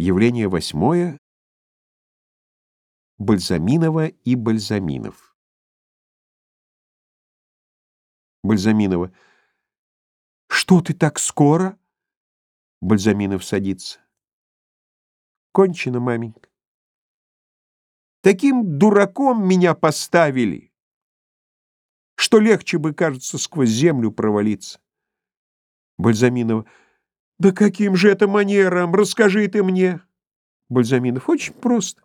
Явление восьмое. Бальзаминова и Бальзаминов. Бальзаминова. Что ты так скоро? Бальзаминов садится. Кончено, маменька. Таким дураком меня поставили, что легче бы, кажется, сквозь землю провалиться. Бальзаминова. Да каким же это манером? Расскажи ты мне. Бальзаминов. Очень просто.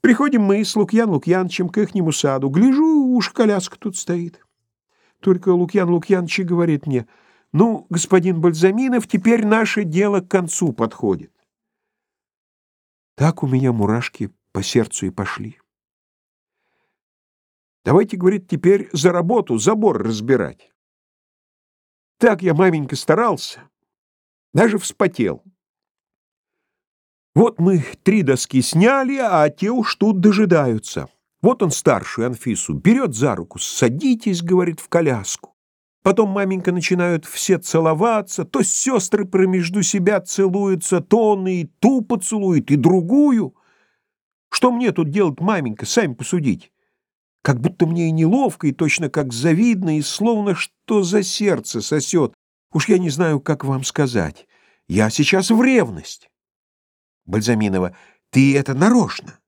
Приходим мы с Лукьян Лукьянчем к ихнему саду. Гляжу, уж коляска тут стоит. Только Лукьян Лукьянович говорит мне, «Ну, господин Бальзаминов, теперь наше дело к концу подходит». Так у меня мурашки по сердцу и пошли. Давайте, говорит, теперь за работу, забор разбирать. Так я, маменька, старался. Даже вспотел. Вот мы три доски сняли, а те уж тут дожидаются. Вот он старшую Анфису берет за руку. «Садитесь», — говорит, — «в коляску». Потом маменька начинают все целоваться, то сестры промежду себя целуются, то он и ту поцелует, и другую. Что мне тут делать, маменька, сами посудите. Как будто мне и неловко, и точно как завидно, и словно что за сердце сосет. Уж я не знаю, как вам сказать. Я сейчас в ревность. Бальзаминова. Ты это нарочно.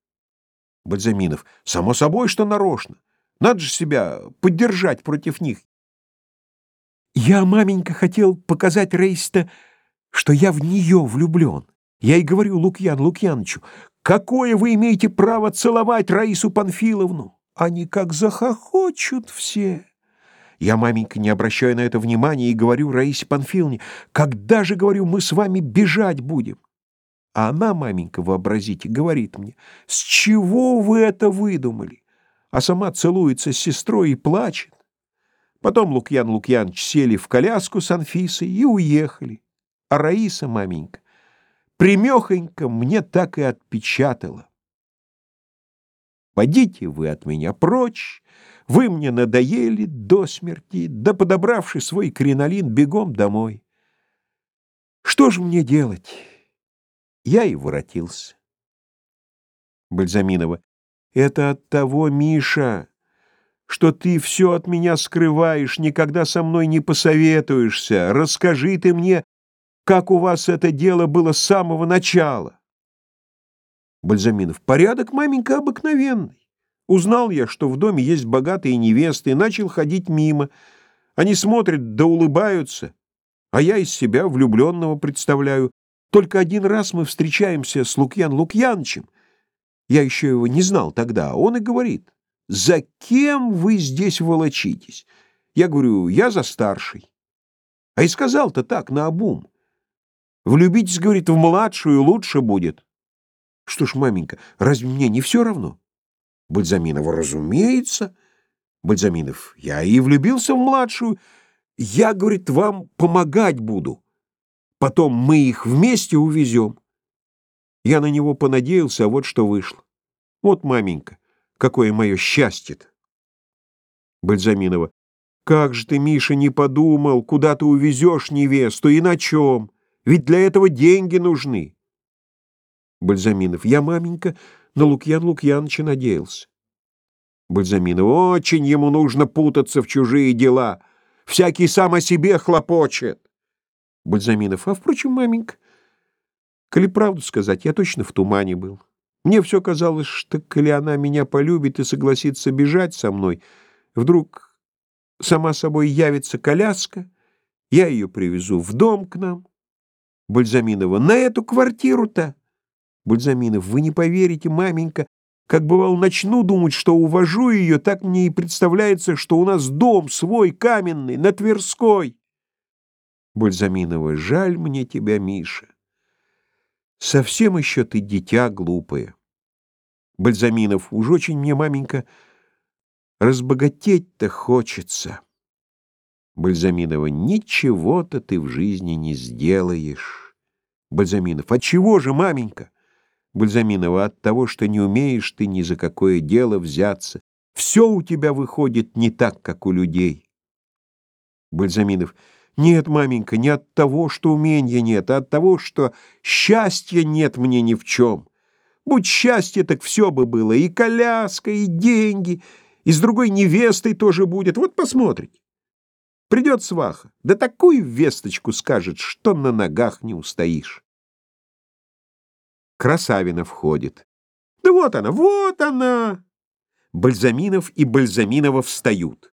Бальзаминов. Само собой, что нарочно. Надо же себя поддержать против них. Я, маменька, хотел показать Рейста, что я в нее влюблен. Я и говорю Лукьян Лукьяновичу, какое вы имеете право целовать Раису Панфиловну? Они как захохочут все. Я, маменька, не обращаю на это внимания и говорю Раисе Панфиловне, когда же, говорю, мы с вами бежать будем? А она, маменька, вообразите, говорит мне, с чего вы это выдумали? А сама целуется с сестрой и плачет. Потом Лукьян Лукьянович сели в коляску с Анфисой и уехали. А Раиса, маменька, примехонько мне так и отпечатала. Подите вы от меня прочь, вы мне надоели до смерти, да подобравши свой кринолин, бегом домой. Что же мне делать? Я и воротился. Бальзаминова. Это от того, Миша, что ты все от меня скрываешь, никогда со мной не посоветуешься. Расскажи ты мне, как у вас это дело было с самого начала. Бальзаминов. Порядок, маменька, обыкновенный. Узнал я, что в доме есть богатые невесты, и начал ходить мимо. Они смотрят да улыбаются, а я из себя влюбленного представляю. Только один раз мы встречаемся с Лукьян Лукьянчем. Я еще его не знал тогда. А он и говорит, «За кем вы здесь волочитесь?» Я говорю, «Я за старший». А и сказал-то так, наобум. «Влюбитесь, — говорит, — в младшую лучше будет». Что ж, маменька, разве мне не все равно? Бальзаминова, разумеется. Бальзаминов, я и влюбился в младшую. Я, говорит, вам помогать буду. Потом мы их вместе увезем. Я на него понадеялся, а вот что вышло. Вот, маменька, какое мое счастье-то. Бальзаминова, как же ты, Миша, не подумал, куда ты увезешь невесту и на чем? Ведь для этого деньги нужны. Бальзаминов. Я, маменька, на Лукьян Лукьяновича надеялся. Бальзаминов. Очень ему нужно путаться в чужие дела. Всякий сам о себе хлопочет. Бальзаминов. А, впрочем, маменька, коли правду сказать, я точно в тумане был. Мне все казалось, что коли она меня полюбит и согласится бежать со мной, вдруг сама собой явится коляска, я ее привезу в дом к нам. Бальзаминова. На эту квартиру-то. Бальзаминов, вы не поверите, маменька, как бывал, начну думать, что увожу ее, так мне и представляется, что у нас дом свой каменный, на Тверской. Бальзаминова, жаль мне тебя, Миша. Совсем еще ты дитя глупое. Бальзаминов, уж очень мне, маменька, разбогатеть-то хочется. Бальзаминова, ничего-то ты в жизни не сделаешь. Бальзаминов, от чего же, маменька? Бальзаминова, от того, что не умеешь ты ни за какое дело взяться. Все у тебя выходит не так, как у людей. Бальзаминов, Нет, маменька, не от того, что умения нет, а от того, что счастья нет мне ни в чем. Будь счастье, так все бы было, и коляска, и деньги, и с другой невестой тоже будет. Вот посмотрите. Придет сваха, да такую весточку скажет, что на ногах не устоишь. Красавина входит. Да вот она, вот она! Бальзаминов и Бальзаминова встают.